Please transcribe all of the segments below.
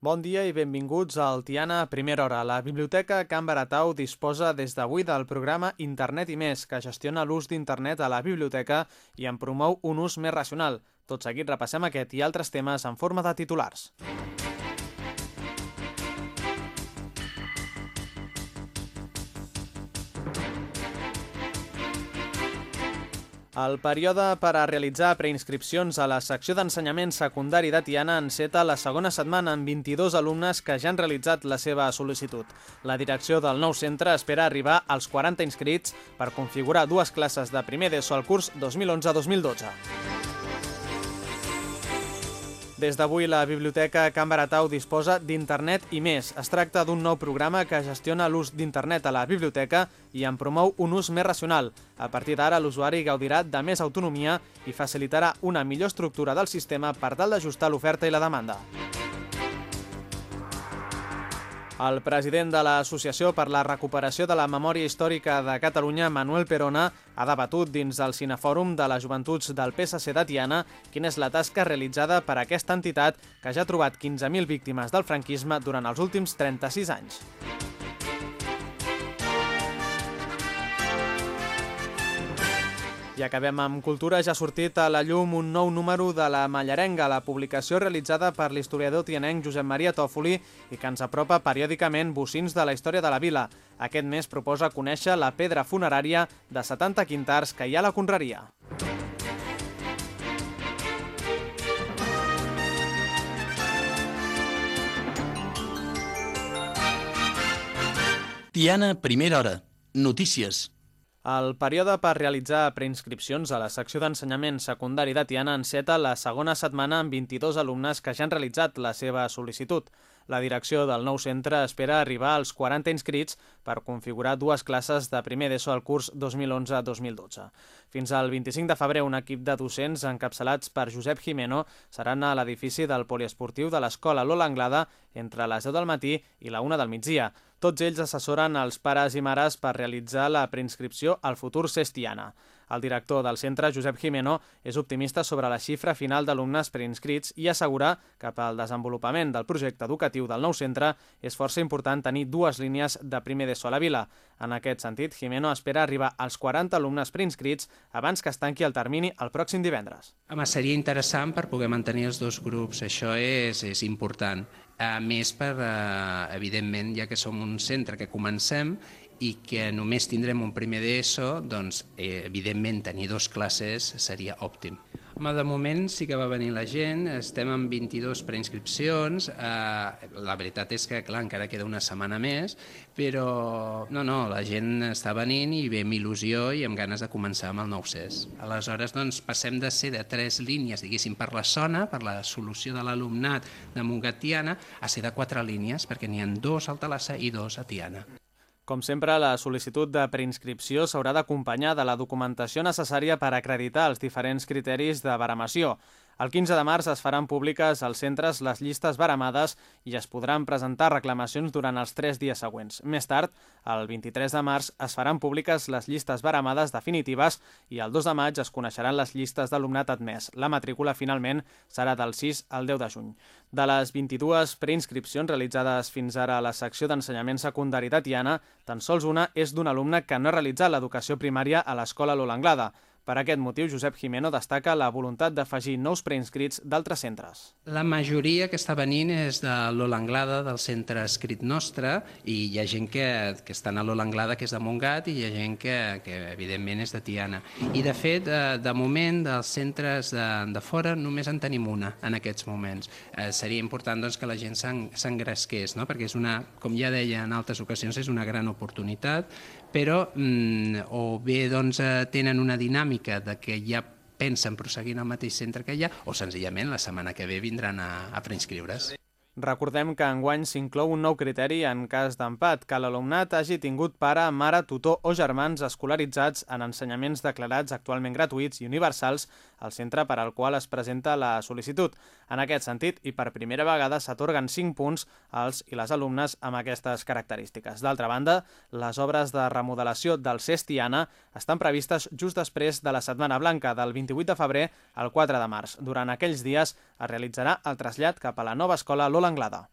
Bon dia i benvinguts al Tiana a Primera Hora. La Biblioteca Can Baratau disposa des d'avui del programa Internet i més, que gestiona l'ús d'internet a la biblioteca i en promou un ús més racional. Tot seguit repassem aquest i altres temes en forma de titulars. El període per a realitzar preinscripcions a la secció d'ensenyament secundari de Tiana enceta la segona setmana amb 22 alumnes que ja han realitzat la seva sol·licitud. La direcció del nou centre espera arribar als 40 inscrits per configurar dues classes de primer d'ESO al curs 2011-2012. Des d'avui, la Biblioteca Can Baratau disposa d'internet i més. Es tracta d'un nou programa que gestiona l'ús d'internet a la biblioteca i en promou un ús més racional. A partir d'ara, l'usuari gaudirà de més autonomia i facilitarà una millor estructura del sistema per tal d'ajustar l'oferta i la demanda. El president de l'Associació per la Recuperació de la Memòria Històrica de Catalunya, Manuel Perona, ha debatut dins del Cinefòrum de les Joventuts del PSC de Tiana quina és la tasca realitzada per aquesta entitat que ja ha trobat 15.000 víctimes del franquisme durant els últims 36 anys. I acabem amb cultura. Ja ha sortit a la llum un nou número de la Mallarenga, la publicació realitzada per l'historiador tianenc Josep Maria Tòfoli i que ens apropa periòdicament bocins de la història de la vila. Aquest mes proposa conèixer la pedra funerària de 70 quintars que hi ha a la Conreria. Tiana, primera hora. Notícies. El període per realitzar preinscripcions a la secció d'ensenyament secundari de Tiana enceta la segona setmana amb 22 alumnes que ja han realitzat la seva sol·licitud. La direcció del nou centre espera arribar als 40 inscrits per configurar dues classes de primer d'ESO al curs 2011-2012. Fins al 25 de febrer, un equip de docents encapçalats per Josep Jimeno seran a l'edifici del poliesportiu de l'Escola Lola Anglada entre les 10 del matí i la 1 del migdia. Tots ells assessoren els pares i mares per realitzar la preinscripció al futur Cestiana. El director del centre, Josep Jimeno, és optimista sobre la xifra final d'alumnes preinscrits i assegura que pel desenvolupament del projecte educatiu del nou centre és força important tenir dues línies de primer d'ESO a la vila. En aquest sentit, Jimeno espera arribar als 40 alumnes preinscrits abans que es tanqui el termini el pròxim divendres. Home, seria interessant per poder mantenir els dos grups, això és, és important. A més, per, eh, evidentment, ja que som un centre que comencem i que només tindrem un primer d'ESO, doncs, eh, evidentment, tenir dues classes seria òptim. Home, de moment sí que va venir la gent, estem amb 22 preinscripcions, eh, la veritat és que, clar, encara queda una setmana més, però no, no, la gent està venint i ve amb il·lusió i amb ganes de començar amb el nou CES. Aleshores, doncs, passem de ser de tres línies, diguéssim, per la zona, per la solució de l'alumnat de Montgatiana, a ser de quatre línies, perquè n'hi ha dos al Talassa i dos a Tiana. Com sempre, la sol·licitud de preinscripció s'haurà d'acompanyar de la documentació necessària per acreditar els diferents criteris de baremació. El 15 de març es faran públiques als centres les llistes baramades i es podran presentar reclamacions durant els tres dies següents. Més tard, el 23 de març, es faran públiques les llistes baramades definitives i el 2 de maig es coneixeran les llistes d'alumnat admès. La matrícula, finalment, serà del 6 al 10 de juny. De les 22 preinscripcions realitzades fins ara a la secció d'ensenyament secundari de Tiana, tan sols una és d'un alumne que no ha realitzat l'educació primària a l'escola Lola Anglada. Per aquest motiu, Josep Jimeno destaca la voluntat d'afegir nous preinscrits d'altres centres. La majoria que està venint és de l'Ola Anglada, del centre escrit nostre, i hi ha gent que, que està a l'Ola Anglada, que és de Montgat, i hi ha gent que, que evidentment és de Tiana. I de fet, de, de moment, dels centres de, de fora només en tenim una en aquests moments. Eh, seria important doncs, que la gent s'engresqués, no? perquè és una, com ja deia en altres ocasions, és una gran oportunitat, però mm, o bé doncs, eh, tenen una dinàmica de que ja pensen proseguir en el mateix centre que hi ha, o senzillament la setmana que ve vindran a, a preinscriure's. Recordem que enguany s'inclou un nou criteri en cas d'empat, que l'alumnat hagi tingut pare, mare, tutor o germans escolaritzats en ensenyaments declarats actualment gratuïts i universals al centre per al qual es presenta la sol·licitud. En aquest sentit, i per primera vegada, s'atorguen 5 punts als i les alumnes amb aquestes característiques. D'altra banda, les obres de remodelació del Cestiana estan previstes just després de la Setmana Blanca, del 28 de febrer al 4 de març. Durant aquells dies es realitzarà el trasllat cap a la nova escola Lola Anglada.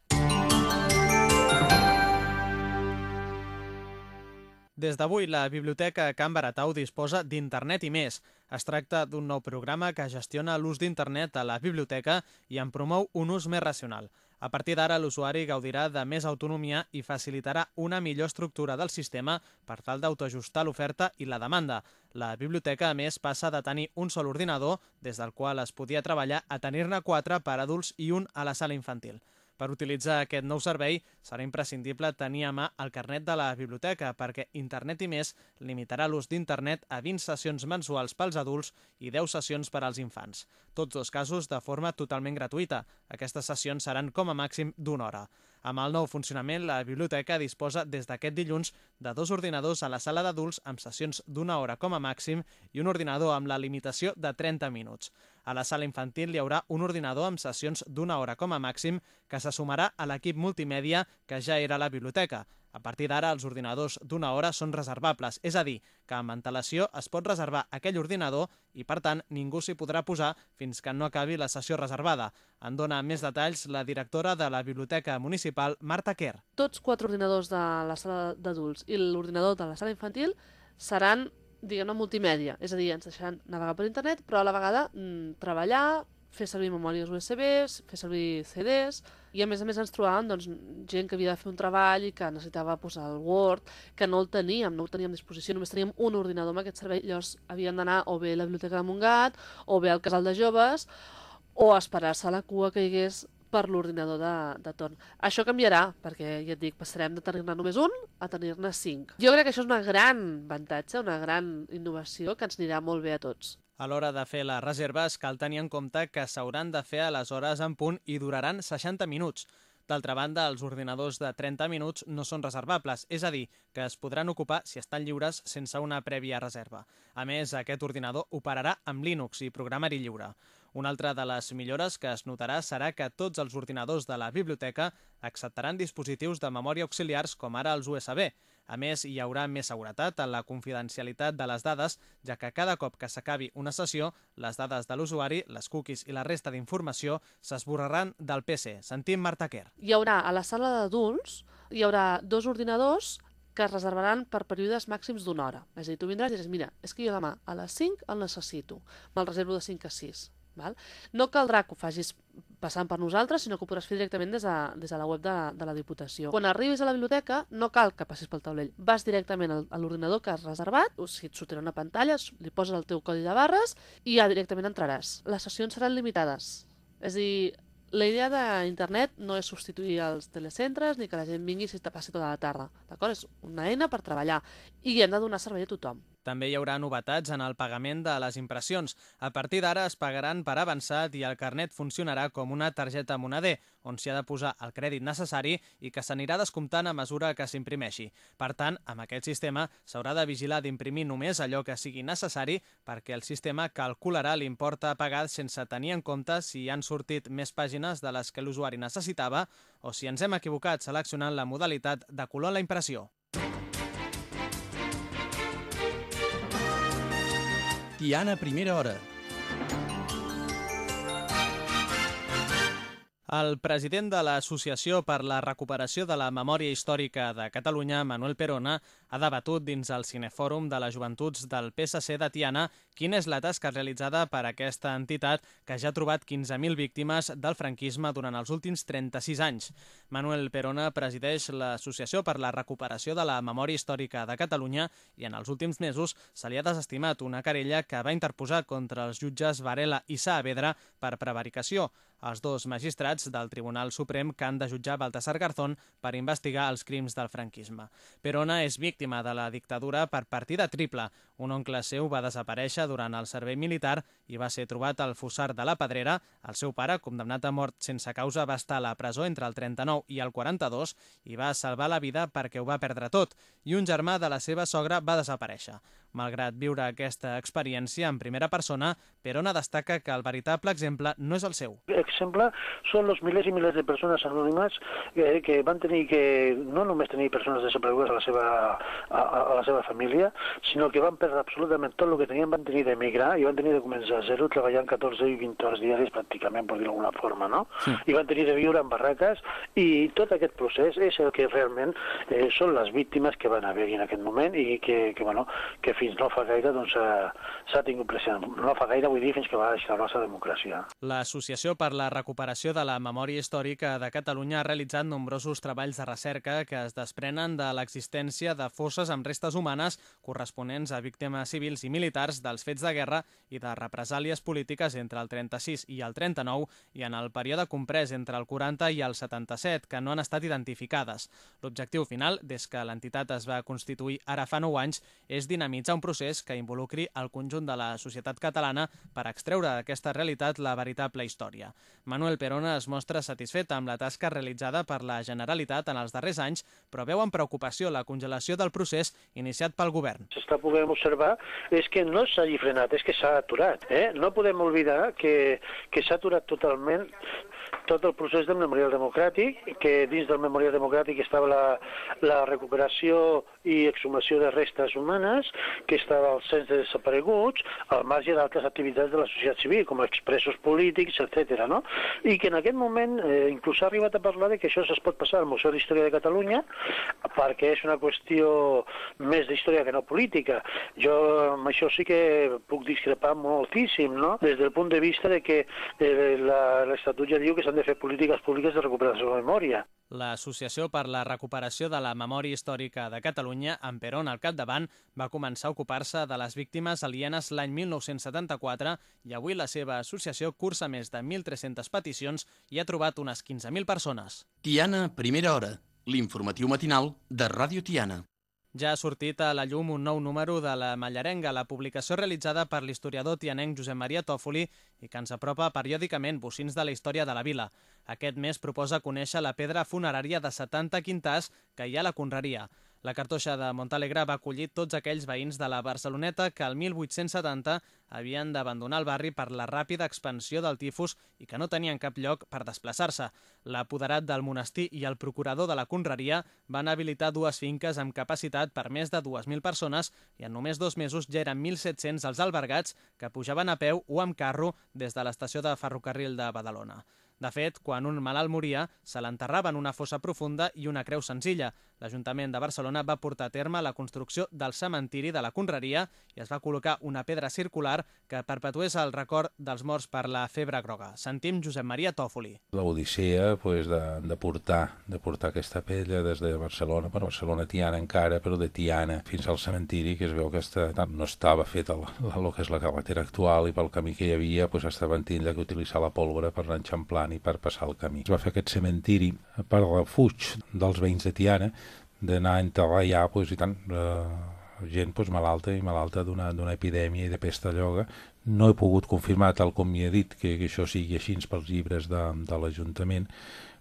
Des d'avui, la Biblioteca Can Baratau disposa d'Internet i més. Es tracta d'un nou programa que gestiona l'ús d'internet a la biblioteca i en promou un ús més racional. A partir d'ara, l'usuari gaudirà de més autonomia i facilitarà una millor estructura del sistema per tal d'autoajustar l'oferta i la demanda. La biblioteca, a més, passa de tenir un sol ordinador, des del qual es podia treballar, a tenir-ne quatre per adults i un a la sala infantil. Per utilitzar aquest nou servei serà imprescindible tenir a mà el carnet de la biblioteca perquè Internet i més limitarà l'ús d'Internet a 20 sessions mensuals pels adults i 10 sessions per als infants. Tots dos casos de forma totalment gratuïta. Aquestes sessions seran com a màxim d'una hora. Amb el nou funcionament, la biblioteca disposa des d'aquest dilluns de dos ordinadors a la sala d'adults amb sessions d'una hora com a màxim i un ordinador amb la limitació de 30 minuts. A la sala infantil hi haurà un ordinador amb sessions d'una hora com a màxim que se sumarà a l'equip multimèdia que ja era la biblioteca. A partir d'ara, els ordinadors d'una hora són reservables, és a dir, que amb antelació es pot reservar aquell ordinador i, per tant, ningú s'hi podrà posar fins que no acabi la sessió reservada. En dona més detalls la directora de la Biblioteca Municipal, Marta Kerr. Tots quatre ordinadors de la sala d'adults i l'ordinador de la sala infantil seran diguem-ne, multimèdia, és a dir, ens deixaran navegar per internet, però a la vegada mmm, treballar, fer servir memòries USBs, fer servir CDs, i a més a més ens trobàvem doncs, gent que havia de fer un treball i que necessitava posar el Word, que no el teníem, no el teníem a disposició, només teníem un ordinador amb aquest servei, llavors havien d'anar o bé a la Biblioteca de Montgat, o bé al Casal de Joves, o esperar-se a la cua que hi hagués per l'ordinador de, de torn. Això canviarà, perquè ja et dic, passarem de tenir-ne només un a tenir-ne cinc. Jo crec que això és una gran avantatge, una gran innovació que ens anirà molt bé a tots. A l'hora de fer les reserves cal tenir en compte que s'hauran de fer a les hores en punt i duraran 60 minuts. D'altra banda, els ordinadors de 30 minuts no són reservables, és a dir, que es podran ocupar si estan lliures sense una prèvia reserva. A més, aquest ordinador operarà amb Linux i programari lliure. Una altra de les millores que es notarà serà que tots els ordinadors de la biblioteca acceptaran dispositius de memòria auxiliars com ara els USB. A més, hi haurà més seguretat en la confidencialitat de les dades, ja que cada cop que s'acabi una sessió, les dades de l'usuari, les cookies i la resta d'informació s'esborraran del PC. Sentim Marta Kerr. Hi haurà a la sala d'adults, hi haurà dos ordinadors que es reservaran per períodes màxims d'una hora. És a dir, tu vindràs i diràs, mira, és que jo demà a les 5 el necessito, me'l reservo de 5 a 6. Val? No caldrà que ho facis passant per nosaltres, sinó que ho podràs fer directament des de, des de la web de, de la Diputació. Quan arribis a la biblioteca, no cal que passis pel taulell. Vas directament al, a l'ordinador que has reservat, o si et sortirà una pantalla, li poses el teu codi de barres i ja directament entraràs. Les sessions seran limitades. És a dir, la idea d'internet no és substituir els telecentres ni que la gent vingui si te passi tota la tarda. D'acord? És una eina per treballar i hem de donar servei a tothom. També hi haurà novetats en el pagament de les impressions. A partir d'ara es pagaran per avançat i el carnet funcionarà com una targeta moneder, on s'hi ha de posar el crèdit necessari i que s'anirà descomptant a mesura que s'imprimeixi. Per tant, amb aquest sistema s'haurà de vigilar d'imprimir només allò que sigui necessari perquè el sistema calcularà l'import a pagar sense tenir en compte si han sortit més pàgines de les que l'usuari necessitava o si ens hem equivocat seleccionant la modalitat de color en la impressió. Tiana Primera Hora. El president de l'Associació per la Recuperació de la Memòria Històrica de Catalunya, Manuel Perona, ha debatut dins el Cinefòrum de les Joventuts del PSC de Tiana quina és la tasca realitzada per aquesta entitat que ja ha trobat 15.000 víctimes del franquisme durant els últims 36 anys. Manuel Perona presideix l'Associació per la Recuperació de la Memòria Històrica de Catalunya i en els últims mesos se li ha desestimat una querella que va interposar contra els jutges Varela i Saavedra per prevaricació els dos magistrats del Tribunal Suprem que han de jutjar Baltasar Garzón per investigar els crims del franquisme. Perona és víctima de la dictadura per partida triple. Un oncle seu va desaparèixer durant el servei militar i va ser trobat al fossar de la Pedrera. El seu pare, condemnat a mort sense causa, va estar a la presó entre el 39 i el 42 i va salvar la vida perquè ho va perdre tot. I un germà de la seva sogra va desaparèixer. Malgrat viure aquesta experiència en primera persona, Perona destaca que el veritable exemple no és el seu. Exemple són els milers i milers de persones anònimes que, que van tenir que no només tenir persones desaparegudes a la seva, a, a la seva família, sinó que van perdre absolutament tot el que tenien, van tenir d'emigrar i van tenir de començar a zero treballant 14 i 20 hores diàries pràcticament, per dir d'alguna forma, no? Sí. I van tenir de viure en barraques i tot aquest procés és el que realment eh, són les víctimes que van haver-hi en aquest moment i que, que, bueno, que fins no fa gaire doncs, s'ha tingut present. No fa gaire vull dir fins que va deixar la democràcia. L'Associació per la Recuperació de la Memòria Històrica de Catalunya ha realitzat nombrosos treballs de recerca que es desprenen de l'existència de fosses amb restes humanes corresponents a víctimes civils i militars dels fets de guerra i de represàlies polítiques entre el 36 i el 39 i en el període comprès entre el 40 i el 77, que no han estat identificades. L'objectiu final, des que l'entitat es va constituir ara fa 9 anys, és dinamitzar un procés que involucri el conjunt de la societat catalana per extreure d'aquesta realitat la veritable història. Manuel Perona es mostra satisfet amb la tasca realitzada per la Generalitat en els darrers anys, però veu amb preocupació la congelació del procés iniciat pel govern. S'està podent observar és que no s'ha frenat, és que s'ha aturat. Eh? No podem oblidar que, que s'ha aturat totalment tot el procés del memorial democràtic, que dins del memorial democràtic estava la, la recuperació i exhumació de restes humanes, que estava al cens de desapareguts, al marge d'altres activitats de la societat civil, com expressos polítics, etc. No? I que en aquest moment eh, inclús ha arribat a parlar de que això es pot passar al Museu d'Història de Catalunya perquè és una qüestió més d'història que no política. Jo amb això sí que puc discrepar moltíssim, no? des del punt de vista de que eh, l'Estatut ja diu que s'han de fer polítiques públiques de recuperació de memòria. L'Associació per la Recuperació de la Memòria Històrica de Catalunya, amb Perón al capdavant, va començar a ocupar-se de les víctimes alienes l'any 1974 i avui la seva associació cursa més de 1.300 peticions i ha trobat unes 15.000 persones. Tiana, primera hora, l'informatiu matinal de Ràdio Tiana. Ja ha sortit a la llum un nou número de la Mallarenga, la publicació realitzada per l'historiador tianenc Josep Maria Tòfoli i que ens apropa periòdicament bocins de la història de la vila. Aquest mes proposa conèixer la pedra funerària de 70 quintars que hi ha a la Conreria. La cartoixa de Montalegre va acollir tots aquells veïns de la Barceloneta que el 1870 havien d'abandonar el barri per la ràpida expansió del tifus i que no tenien cap lloc per desplaçar-se. L'apoderat del monestir i el procurador de la Conreria van habilitar dues finques amb capacitat per més de 2.000 persones i en només dos mesos ja eren 1.700 els albergats que pujaven a peu o amb carro des de l'estació de ferrocarril de Badalona. De fet, quan un malalt moria, se l'enterrava en una fossa profunda i una creu senzilla. L'Ajuntament de Barcelona va portar a terme la construcció del cementiri de la Conreria i es va col·locar una pedra circular que perpetués el record dels morts per la febre groga. Sentim Josep Maria Tòfoli. L'odissea pues, de, de, portar, de portar aquesta pedra des de Barcelona, per Barcelona Tiana encara, però de Tiana fins al cementiri, que es veu que està, no estava fet el, el, que és la carretera actual i pel camí que hi havia pues, estaven tindre que utilitzar la pólvora per anar enxamplant i per passar el camí. Es va fer aquest cementiri per refuig dels veïns de Tiana, d'anar a enterrar allà, pues, i tant, eh, gent pues, malalta i malalta d'una epidèmia i de pesta lloga. No he pogut confirmar, tal com m'hi he dit, que, que això sigui així pels llibres de, de l'Ajuntament,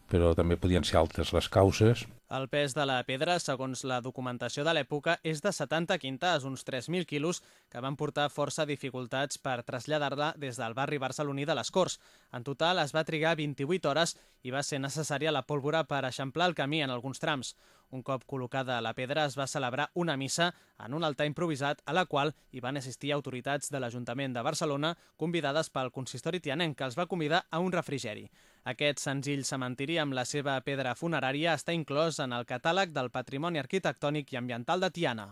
però també podien ser altres les causes. El pes de la pedra, segons la documentació de l'època, és de 70 quintas, uns 3.000 quilos, que van portar força dificultats per traslladar-la des del barri barceloní de les Corts. En total es va trigar 28 hores i va ser necessària la pólvora per eixamplar el camí en alguns trams. Un cop col·locada la pedra es va celebrar una missa en un altar improvisat a la qual hi van assistir autoritats de l'Ajuntament de Barcelona convidades pel consistori tianenc que els va convidar a un refrigeri. Aquest senzill cementiri amb la seva pedra funerària està inclòs en el catàleg del Patrimoni Arquitectònic i Ambiental de Tiana.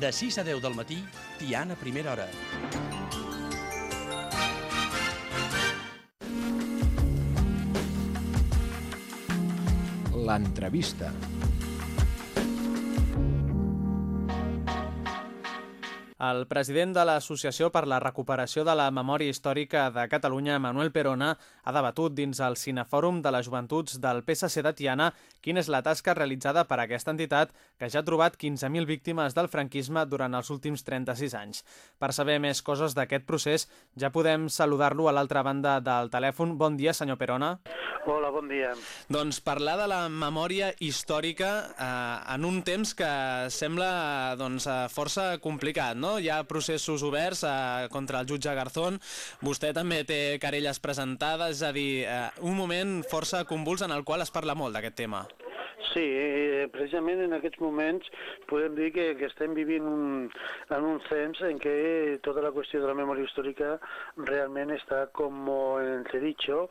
De 6 a 10 del matí, Tiana Primera Hora. L'entrevista. El president de l'Associació per la Recuperació de la Memòria Històrica de Catalunya, Manuel Perona, ha debatut dins el Cinefòrum de les Joventuts del PSC de Tiana quina és la tasca realitzada per aquesta entitat que ja ha trobat 15.000 víctimes del franquisme durant els últims 36 anys. Per saber més coses d'aquest procés, ja podem saludar-lo a l'altra banda del telèfon. Bon dia, senyor Perona. Hola, bon dia. Doncs parlar de la memòria històrica eh, en un temps que sembla doncs, eh, força complicat, no? Hi ha processos oberts eh, contra el jutge Garzón, vostè també té querelles presentades, és a dir, eh, un moment força convuls en el qual es parla molt d'aquest tema. Sí, eh, precisament en aquests moments podem dir que, que estem vivint un, en un temps en què tota la qüestió de la memòria històrica realment està com en entredicho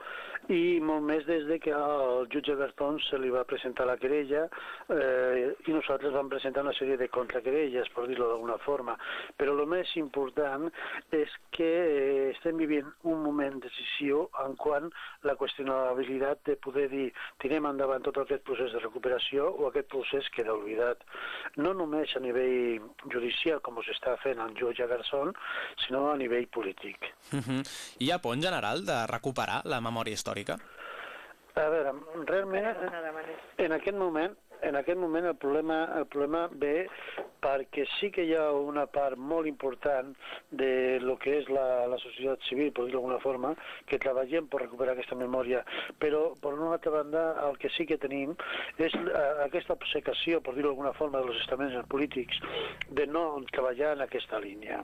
i molt més des de que al jutge Garzón se li va presentar la querella eh, i nosaltres vam presentar una sèrie de contraquerelles, per dir-ho d'alguna forma. Però el més important és que eh, estem vivint un moment decisiu en quant la qüestionabilitat de poder dir tirem endavant tot aquest procés de recuperació o aquest procés queda oblidat. No només a nivell judicial, com s'està fent el jutge Garzón, sinó a nivell polític. Uh -huh. Hi ha por en general de recuperar la memòria històrica? A veure, realment, en aquest moment, en aquest moment el problema, el problema ve perquè sí que hi ha una part molt important de lo que és la, la societat civil, per dir-ho d'alguna forma, que treballem per recuperar aquesta memòria, però per una altra banda el que sí que tenim és uh, aquesta obsecació, per dir-ho d'alguna forma, dels estaments polítics de no treballar en aquesta línia.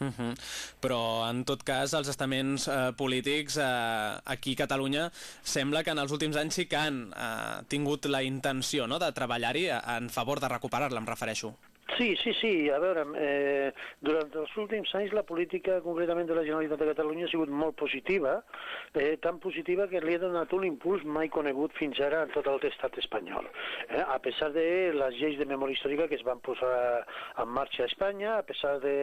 Uh -huh. Però, en tot cas, els estaments eh, polítics eh, aquí a Catalunya sembla que en els últims anys sí que han eh, tingut la intenció no?, de treballar-hi en favor de recuperar-la, em refereixo. Sí, sí, sí. A veure, eh, durant els últims anys la política concretament de la Generalitat de Catalunya ha sigut molt positiva, eh, tan positiva que li ha donat un impuls mai conegut fins ara en tot l'estat espanyol. Eh, a pesar de les lleis de memòria històrica que es van posar en marxa a Espanya, a pesar de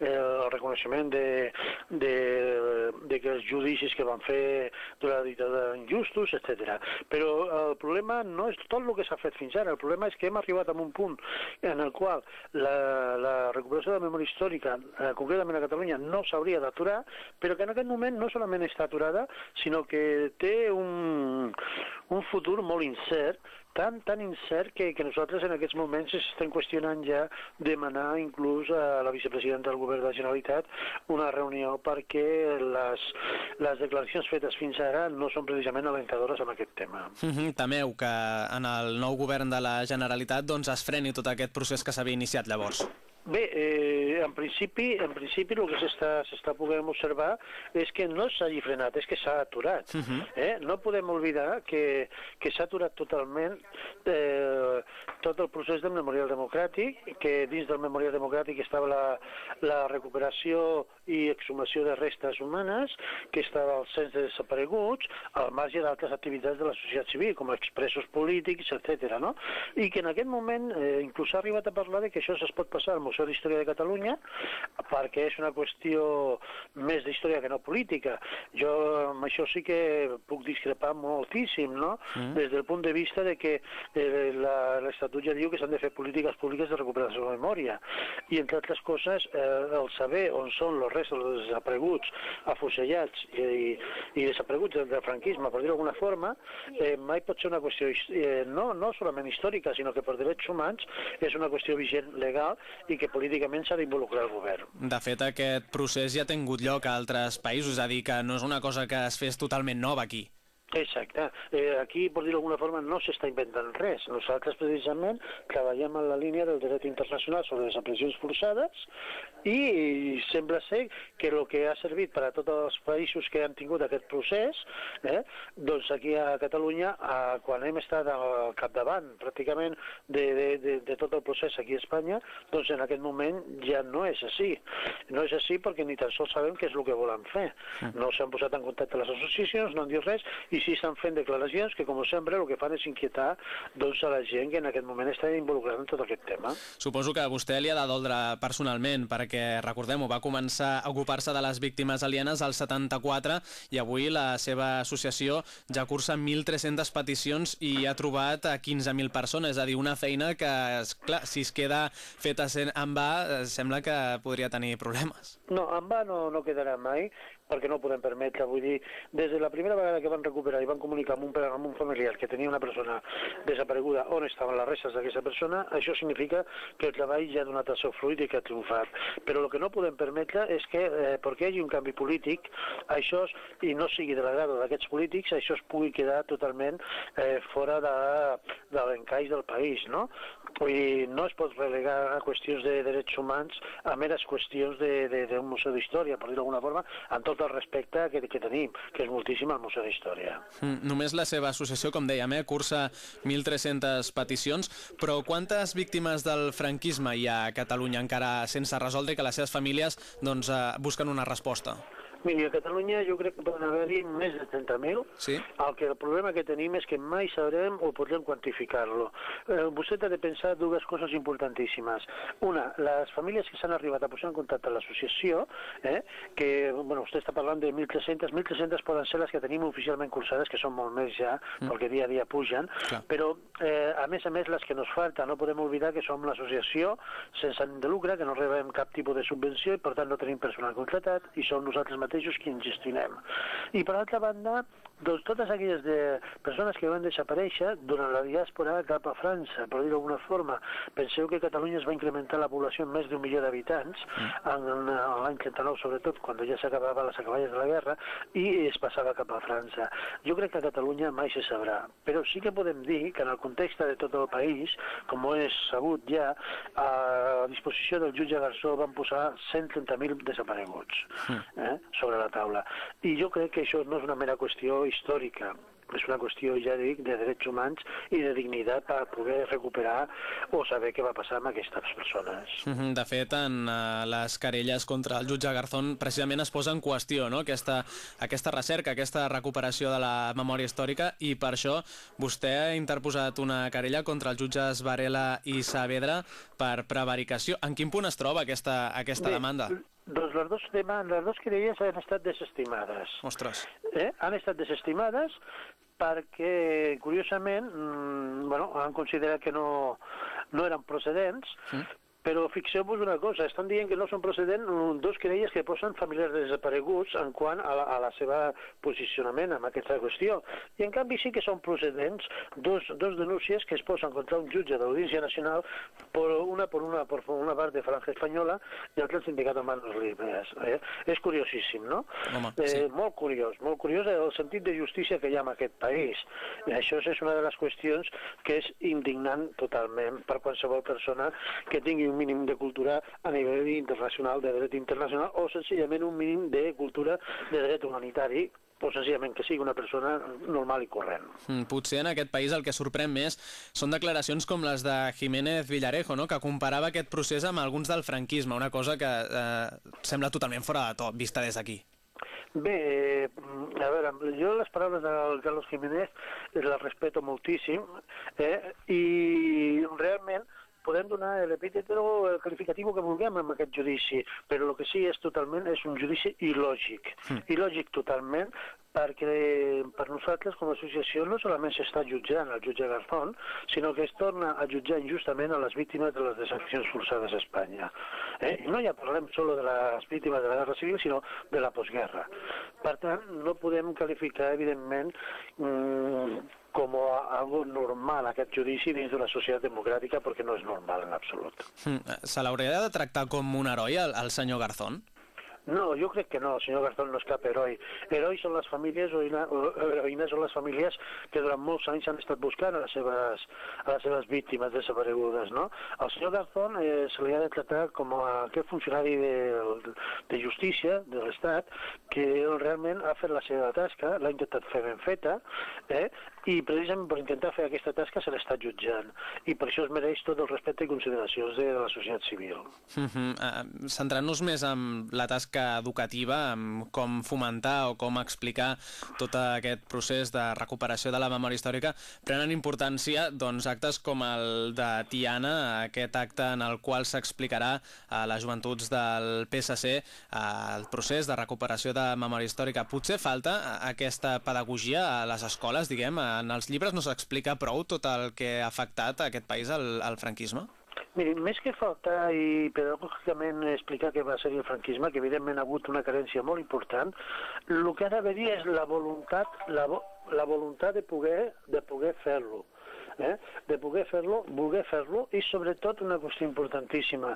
eh, el reconeixement de, de, de que els judicis que van fer durant la dictadura injustos, etc. Però el problema no és tot el que s'ha fet fins ara, el problema és que hem arribat a un punt en el qual la, la recuperació de la memòria històrica, eh, concretament a Catalunya, no s'hauria d'aturar, però que en aquest moment no solament està aturada, sinó que té un, un futur molt incert, tan, tan incert que, que nosaltres en aquests moments estem qüestionant ja demanar inclús a la vicepresidenta del govern de la Generalitat una reunió perquè les, les declaracions fetes fins ara no són precisament alentadores amb aquest tema. Uh -huh. Temeu que en el nou govern de la Generalitat doncs, es freni tot aquest procés que s'havia iniciat llavors? Bé, eh, en principi, en principi el que s'està podent observar és que no s'hagi frenat, és que s'ha aturat. Uh -huh. eh? No podem oblidar que, que s'ha aturat totalment eh, tot el procés del memorial democràtic, que dins del memorial democràtic estava la, la recuperació i exhumació de restes humanes, que estava el cens de desapareguts, al marge d'altres activitats de la societat civil, com expressos polítics, etc. No? I que en aquest moment eh, inclús s'ha arribat a parlar de que això es pot passar al Museu d'Història de Catalunya perquè és una qüestió més d'història que no política. Jo amb això sí que puc discrepar moltíssim, no? Mm. Des del punt de vista de que eh, l'Estatut ja diu que s'han de fer polítiques públiques de recuperació de la memòria. I, entre altres coses, eh, el saber on són els restos dels desapareguts, afusellats i, i, i desapareguts del, del franquisme, per dir-ho d'alguna forma, eh, mai pot ser una qüestió eh, no, no solament històrica, sinó que per drets humans és una qüestió vigent legal i que políticament s'ha d'involucrar el govern. De fet, aquest procés ja ha tingut lloc a altres països, és a dir, que no és una cosa que es fes totalment nova aquí. Exacte. Eh, aquí, per dir-ho d'alguna forma, no s'està inventant res. Nosaltres, precisament, treballem en la línia del dret internacional sobre les desaparicions forçades i sembla ser que el que ha servit per a tots els països que han tingut aquest procés, eh, doncs aquí a Catalunya, a, quan hem estat al capdavant pràcticament de, de, de, de tot el procés aquí a Espanya, doncs en aquest moment ja no és així. No és així perquè ni tan sols sabem què és el que volen fer. No s'han posat en contacte les associacions, no han dit res, i sí estan fent declaracions que, com sempre, el que fan és inquietar doncs, a la gent que en aquest moment està involucrada en tot aquest tema. Suposo que a vostè li ha de doldre personalment, perquè, recordem-ho, va començar a ocupar-se de les víctimes alienes al 74 i avui la seva associació ja cursa 1.300 peticions i ha trobat a 15.000 persones, és a dir, una feina que, clar, si es queda feta en va, sembla que podria tenir problemes. No, en va no, no quedarà mai, perquè no podem permetre. Vull dir, des de la primera vegada que van recuperar i van comunicar amb un, amb un familiar que tenia una persona desapareguda on estaven les restes d'aquesta persona, això significa que el treball ja ha donat el seu fruit i que ha triomfat. Però el que no podem permetre és que, eh, perquè hi hagi un canvi polític, això, i no sigui de l'agrado d'aquests polítics, això es pugui quedar totalment eh, fora de, de l'encaix del país, no? Vull dir, no es pot relegar a qüestions de drets humans a meres qüestions d'un museu d'història, per dir d'alguna forma, amb tot el respecte que, que tenim, que és moltíssim al Museu d'Història. Mm, només la seva associació, com dèiem, eh, cursa 1.300 peticions, però quantes víctimes del franquisme hi ha a Catalunya encara sense resoldre que les seves famílies doncs, eh, busquen una resposta? Miri, a Catalunya jo crec que poden haver-hi més de 30.000. Sí. El, que, el problema que tenim és que mai sabrem o podrem quantificar-lo. Eh, vostè ha de pensar dues coses importantíssimes. Una, les famílies que s'han arribat a posar en contacte amb l'associació, eh, que, bueno, vostè està parlant de 1.300, 1.300 poden ser les que tenim oficialment cursades, que són molt més ja, mm. perquè dia a dia pugen, Clar. però eh, a més a més les que nos falta, no podem oblidar que som l'associació sense ànim de lucre, que no rebem cap tipus de subvenció i per tant no tenim personal contratat i som nosaltres mateixos mateixos qui ens gestionem. I per altra banda, doncs totes aquelles de persones que van desaparèixer durant la diàspora cap a França, per dir d'alguna forma. Penseu que Catalunya es va incrementar la població en més d'un milió d'habitants, mm. en, en l'any 39 sobretot, quan ja s'acabava les acaballes de la guerra, i es passava cap a França. Jo crec que a Catalunya mai se sabrà, però sí que podem dir que en el context de tot el país, com ho és sabut ja, a disposició del jutge Garzó van posar 130.000 desapareguts. Mm. Eh? Sobre la taula. I jo crec que això no és una mera qüestió històrica, és una qüestió, ja dic, de drets humans i de dignitat per poder recuperar o saber què va passar amb aquestes persones. Mhm, de fet, en uh, les querelles contra el jutge Garzón precisament es posa en qüestió no? aquesta, aquesta recerca, aquesta recuperació de la memòria històrica i per això vostè ha interposat una querella contra els jutges Varela i Saavedra per prevaricació. En quin punt es troba aquesta, aquesta Bé, demanda? Doncs les dues, temes, les dues querelles han estat desestimades. Ostres. Eh? Han estat desestimades perquè, curiosament, mmm, bueno, han considerat que no, no eren procedents, mm. Però fixeu-vos una cosa, estan dient que no són procedents dos querelles que posen familiars desapareguts en quant a la, a la seva posicionament amb aquesta qüestió. I en canvi sí que són procedents dos, dos denúncies que es posen contra un jutge de l'Audiència Nacional, per una per una, per una part de Franja Espanyola i l'altra el sindicat de Manos Libres. Eh? És curiosíssim, no? Home, eh, sí. Molt curiós, molt curiós el sentit de justícia que hi ha en aquest país. I això és una de les qüestions que és indignant totalment per qualsevol persona que tingui un mínim de cultura a nivell internacional, de dret internacional, o senzillament un mínim de cultura de dret humanitari, o senzillament que sigui una persona normal i corrent. Mm, Potser en aquest país el que sorprèn més són declaracions com les de Jiménez Villarejo, no? que comparava aquest procés amb alguns del franquisme, una cosa que eh, sembla totalment fora de to, vista des d'aquí. Bé, eh, a veure, jo les paraules del Carlos Jiménez les respeto moltíssim eh, i realment podem donar l'epítet o el qualificatiu que vulguem amb aquest judici, però el que sí és totalment és un judici il·lògic. Mm. Il·lògic totalment perquè per nosaltres com a associació no solament s'està jutjant el jutge Garzón, sinó que es torna a jutjar injustament a les víctimes de les desaccions forçades a Espanya. Eh? No ja parlem solo de les víctimes de la guerra civil, sinó de la postguerra. Per tant, no podem qualificar, evidentment, mmm, com a algo normal aquest judici dins d'una societat democràtica perquè no és normal en absolut. Mm, Se l'hauria de tractar com un heroi, el, el senyor Garzón? No, jo crec que no, el senyor Garzón no és cap heroi. Heroi són les famílies, o heroïnes són les famílies que durant molts anys han estat buscant a les seves, a les seves víctimes desaparegudes, no? El senyor Garzón eh, se li ha de tractar com a aquest funcionari de, de justícia de l'Estat que realment ha fet la seva tasca, l'ha intentat fer ben feta, eh? I precisament per intentar fer aquesta tasca se l'està jutjant. I per això es mereix tot el respecte i consideracions de la societat civil. Uh -huh. uh, Centrant-nos més en la tasca educativa, en com fomentar o com explicar tot aquest procés de recuperació de la memòria històrica, prenen importància doncs, actes com el de Tiana, aquest acte en el qual s'explicarà a les joventuts del PSC uh, el procés de recuperació de memòria històrica. Potser falta aquesta pedagogia a les escoles, diguem, en els llibres no s'explica prou tot el que ha afectat a aquest país al, al franquisme? Miri, més que faltar i pedagògicament explicar què va ser el franquisme, que evidentment ha hagut una carència molt important, el que ha d'haver-hi és la voluntat, la, vo la voluntat de poder, de poder fer-lo. Eh? de poder fer-lo, voler fer-lo i sobretot una qüestió importantíssima,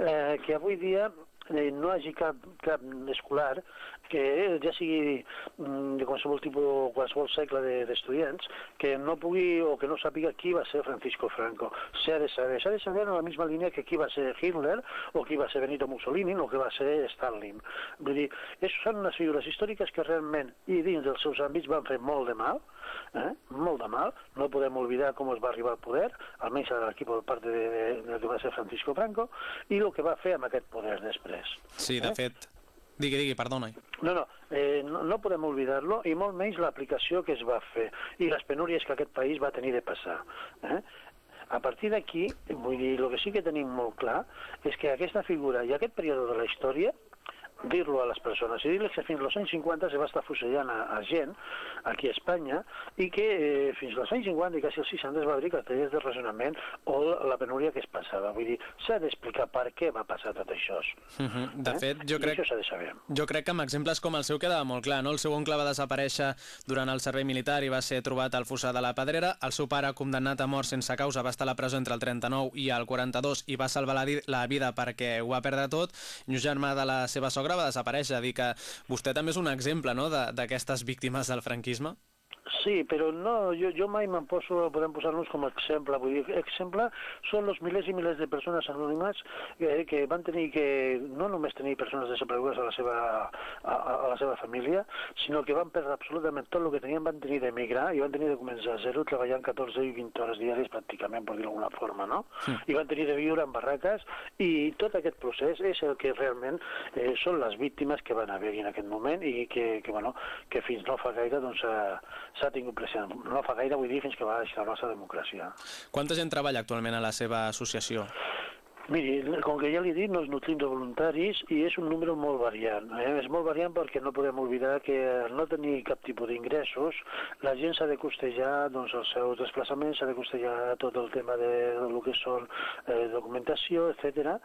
eh, que avui dia eh, no hagi cap, cap escolar que ja sigui mm, de qualsevol tipus, qualsevol segle d'estudiants, de, que no pugui o que no sàpiga qui va ser Francisco Franco. S'ha de saber, s'ha de saber en la mateixa línia que qui va ser Hitler, o qui va ser Benito Mussolini, o qui va ser Stalin. Vull dir, és, són unes figures històriques que realment, i dins dels seus àmbits, van fer molt de mal, eh? molt de mal. No podem oblidar com es va arribar al poder, almenys a l'equip per part de, de, de, que va ser Francisco Franco, i el que va fer amb aquest poder després. Sí, de eh? fet, Digui, digui, perdona. No, no, eh, no, no podem oblidar-lo, i molt menys l'aplicació que es va fer, i les penúries que aquest país va tenir de passar. Eh? A partir d'aquí, vull dir, el que sí que tenim molt clar és que aquesta figura i aquest període de la història dir-lo a les persones i dir-los que fins als anys 50 se va estar fusellant a, a gent aquí a Espanya i que eh, fins als anys 50 i quasi als 60 es va obrir cartelles de racionament o la penúria que es passava. Vull dir, s'ha d'explicar per què va passar tot això. Uh mhm. -huh. De eh? fet, jo crec, això de saber. jo crec que amb exemples com el seu quedava molt clar. No? El seu oncle va desaparèixer durant el servei militar i va ser trobat al fossar de la Pedrera. El seu pare, condemnat a mort sense causa, va estar a la presó entre el 39 i el 42 i va salvar la, la vida perquè ho va perdre tot. I un germà de la seva sogra va desaparèixer. Dir que vostè també és un exemple no, d'aquestes víctimes del franquisme. Sí, però no, jo, jo mai me'n poso, podem posar-nos com a exemple. Vull dir, exemple són els milers i milers de persones anònimes que, que van tenir que no només tenir persones desaparegudes a la seva, a, a la seva família, sinó que van perdre absolutament tot el que tenien, van tenir d'emigrar i van tenir de començar a zero treballant 14 i 20 hores diàries pràcticament, per dir d'alguna forma, no? Sí. I van tenir de viure en barraques i tot aquest procés és el que realment eh, són les víctimes que van haver-hi en aquest moment i que, que, bueno, que fins no fa gaire doncs, s'ha tingut present. No fa gaire, vull dir, fins que va deixar la nostra democràcia. Quanta gent treballa actualment a la seva associació? Miri, com que ja li he dit, nos nutrim de voluntaris i és un número molt variant. Eh? És molt variant perquè no podem oblidar que al no tenir cap tipus d'ingressos, la gent s'ha de costejar doncs, els seus desplaçaments, s'ha de costejar tot el tema de, del que són eh, documentació, etc.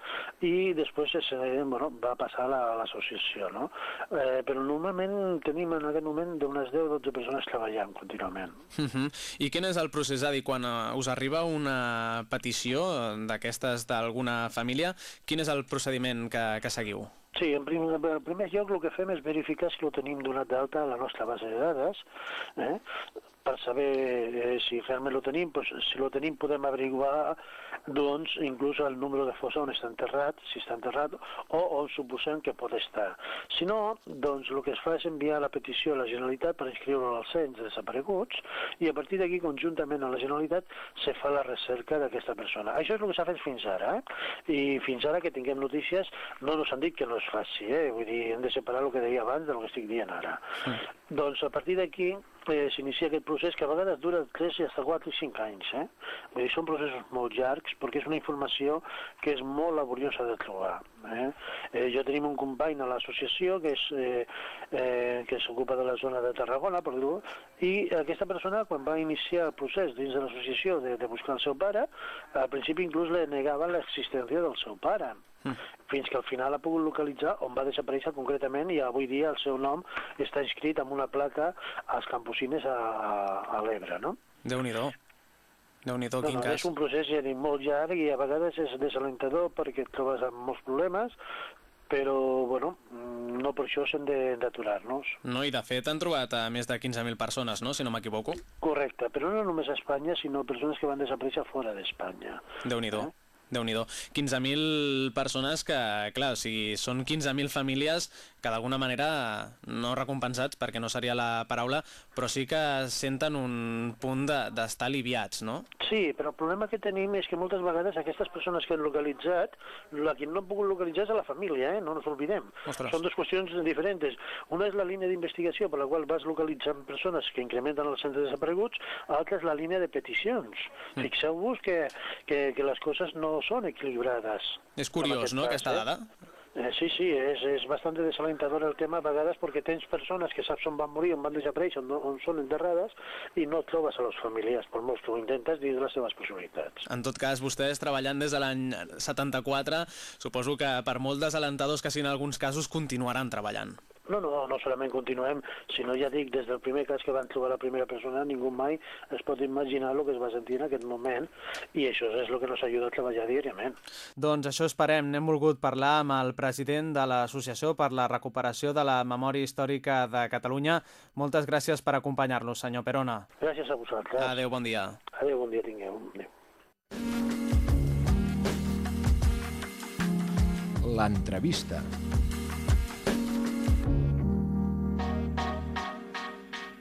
I després es, eh, bueno, va passar a l'associació. No? Eh, però normalment tenim en aquest moment d'unes 10 o 12 persones treballant contínuament. Uh -huh. I quin és el procés? És dir, quan uh, us arriba una petició d'aquestes d'alguna una família, quin és el procediment que, que seguiu? Sí, en primer, en primer lloc el que fem és verificar si ho tenim donat d'alta a la nostra base de dades, eh? per saber eh, si realment ho tenim, pues, si ho tenim podem averiguar doncs, inclús el número de fossa on està enterrat, si està enterrat, o on suposem que pot estar. Si no, doncs el que es fa és enviar la petició a la Generalitat per inscriure-lo al cens de desapareguts i a partir d'aquí, conjuntament amb la Generalitat, se fa la recerca d'aquesta persona. Això és el que s'ha fet fins ara, eh? i fins ara que tinguem notícies no ens han dit que no es faci, eh? vull dir, hem de separar el que deia abans del que estic dient ara. Mm. Doncs a partir d'aquí eh, s'inicia aquest procés que a vegades dura 3 i fins 4 i 5 anys. Eh? Vull dir, són processos molt llargs perquè és una informació que és molt laboriosa de trobar. Eh? Eh, jo tenim un company a l'associació que és eh, eh, que s'ocupa de la zona de Tarragona, per dir-ho, i aquesta persona, quan va iniciar el procés dins de l'associació de, de buscar el seu pare, al principi inclús le negava l'existència del seu pare. Mm. fins que al final ha pogut localitzar on va desaparèixer concretament i avui dia el seu nom està inscrit amb una placa als campusines a, a, l'Ebre, no? Déu-n'hi-do. déu nhi no, quin no, cas. És un procés ja dic, molt llarg i a vegades és desalentador perquè et trobes amb molts problemes, però, bueno, no per això s'han d'aturar-nos. No, i de fet han trobat a més de 15.000 persones, no?, si no m'equivoco. Correcte, però no només a Espanya, sinó persones que van desaparèixer fora d'Espanya. Déu-n'hi-do. Eh? Déu nhi 15.000 persones que, clar, o sigui, són 15.000 famílies que d'alguna manera no recompensats, perquè no seria la paraula, però sí que senten un punt d'estar de, aliviats, no? Sí, però el problema que tenim és que moltes vegades aquestes persones que han localitzat, la que no han pogut localitzar és a la família, eh? no ens oblidem. Ostres. Són dues qüestions diferents. Una és la línia d'investigació per la qual vas localitzant persones que incrementen els centres desapareguts, l'altra és la línia de peticions. Mm. Fixeu-vos que, que, que les coses no són equilibrades. És curiós, no, cas, aquesta eh? dada? Eh, sí, sí, és, és bastant desalentador el tema a vegades perquè tens persones que saps on van morir, on van desaparèixer, on, on són enterrades i no trobes a les famílies, per molt que ho intentes dins les seves possibilitats. En tot cas, vostès treballant des de l'any 74, suposo que per molt desalentadors que siguin alguns casos, continuaran treballant. No, no, no solament continuem, sinó ja dic, des del primer cas que van trobar la primera persona, ningú mai es pot imaginar el que es va sentir en aquest moment i això és el que ens ajuda a treballar diàriament. Doncs això esperem. N'hem volgut parlar amb el president de l'Associació per la Recuperació de la Memòria Històrica de Catalunya. Moltes gràcies per acompanyar-nos, senyor Perona. Gràcies a vosaltres. Adéu, bon dia. Adéu, bon dia tingueu. Adéu. L'entrevista.